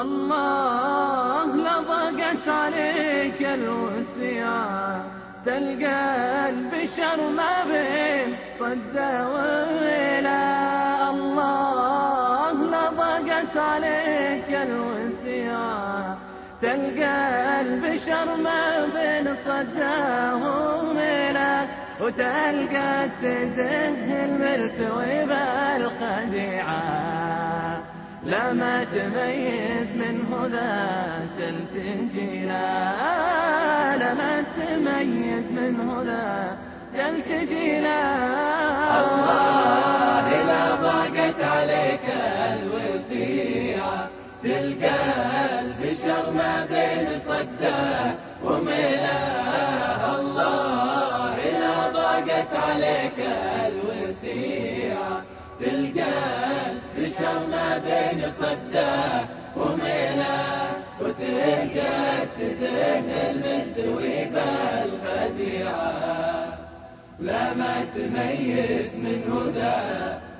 الله لضقت عليك الوسيا تلقى البشر ما بين صدى ولا الله لضقت عليك الوسيا تلقى البشر ما بين صدى ولا وتلقى تزه الملتوي بالخديعه لا ما تميز منه ذات التنجيلا لا ما تميز منه ذات التنجيلا الله لا ضاقت عليك الوسيعة تلقى البشر ما بين لا ما تميز من هدى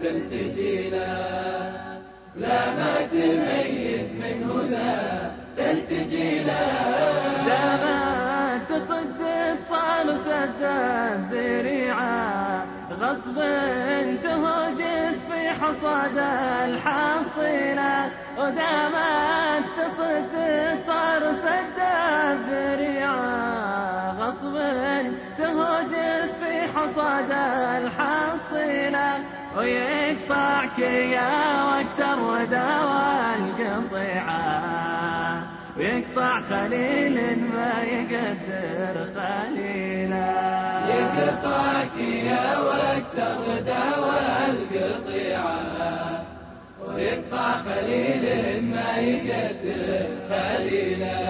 تلتجي له لا ما تميز من هدى تلتجي له لا ما تصدق صار سد الذريعة. غصب تهجس في حصاد الحصيلة ودامت الحصيلة ويقطعك يا وقت الردى والقطيعة ويقطع خليل ما يقدر خليلا. يقطعك يا وقت الردى والقطيعة ويقطع خليل ما يقدر خليلا.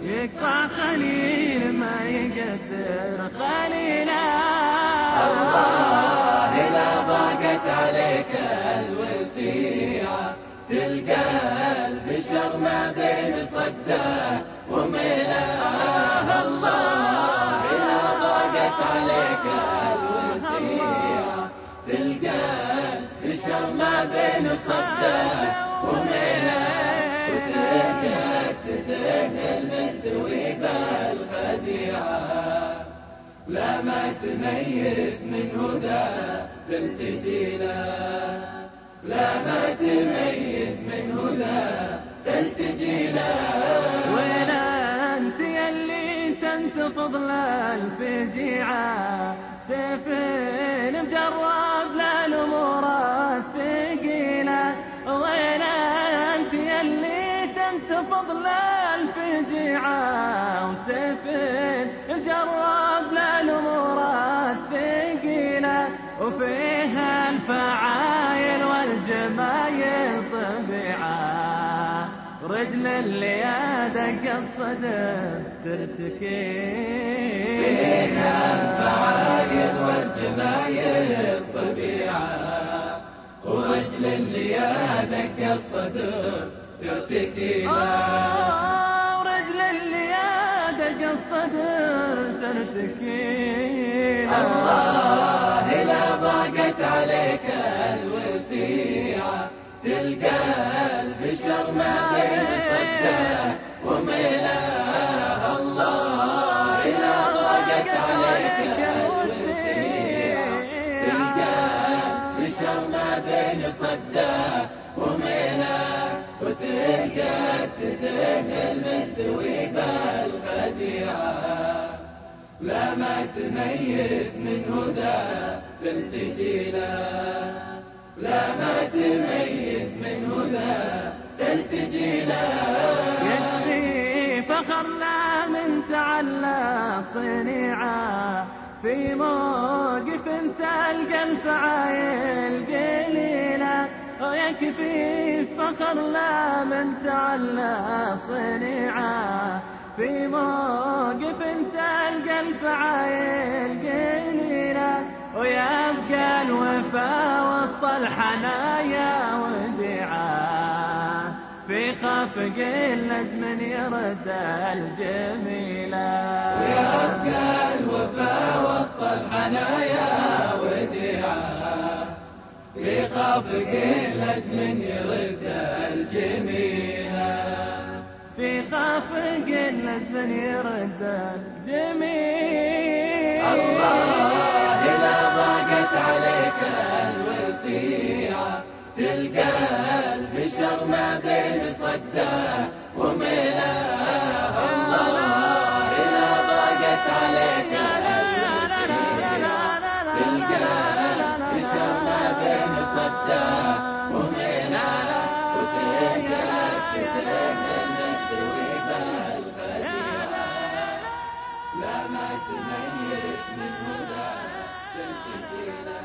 يقطع خليل ما يقدر خليلا. الله لا ضاقت عليك الوسيعة. تلقى البشر ما بين صدة وملاه الله لا ضاقت عليك الوسيعة. تلقى البشر ما بين صدة لا ما تميز من هدى تلتجي له لا ما تميز من هدى تلتجي له ولا أنت يلي تنتفض للفجيعة سيف مجرب للامور وفيها الفعايل والجمايل طبيعة. رجل اللي دق الصدر ترتكي فيها الفعايل والجمايل طبيعة. ورجل اللي دق الصدر ترتكي آه، ورجل اللي الصدر ترتكي الله لا ضاقت عليك الوسيعة تلقى البشر ما بين صده وملاه الله لا ضاقت عليك الوسيعة تلقى البشر ما بين صده وملاه وتلقى تتهل الملتوي لا ما تميز من هدى له لا ما تميز من هدى تلتجي له يكفي فخرنا من تعلى صنيعة في موقف تلقى الفعايل قليلة ويكفي فخرنا من تعلى صنيعة في موقف تلقى الفعايل قليلة ويبقى الوفا وسط الحنايا وديعة في خفق الأزمن يرد الجميلة ويبقى الوفا وسط الحنايا وديعة في خافق الأزمن يرد في خافق للزن يرد جميل الله إذا ضاقت عليك الوسيعة تلقى البشر ما بين صده وميلاه الله إذا ضاقت عليك تلقى ما بين وميلاه ذنوبنا الخديعة لا ما تميز من هدى تلقي تنتجينا